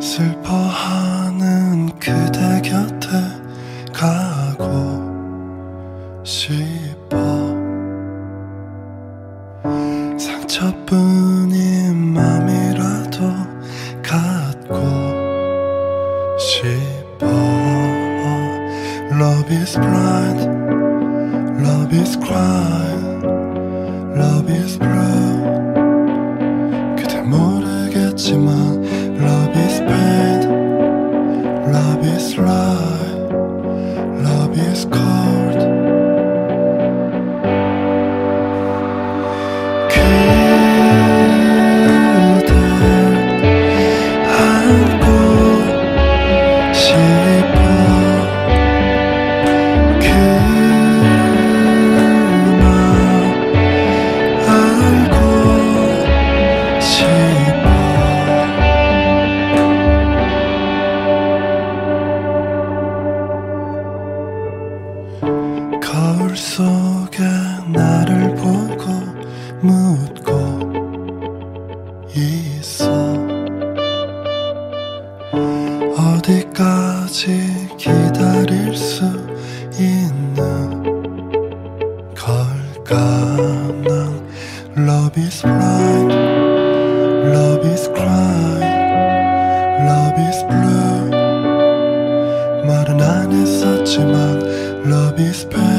슬퍼하는 그대 곁에 가고 싶어 상처뿐인 맘이라도 갖고 싶어 Love is blind Love is crying Love is blue 묻고 있어 어디까지 기다릴 수 있는 걸까 난 Love is blind Love is crying Love is blue 말은 안 했었지만 Love is pain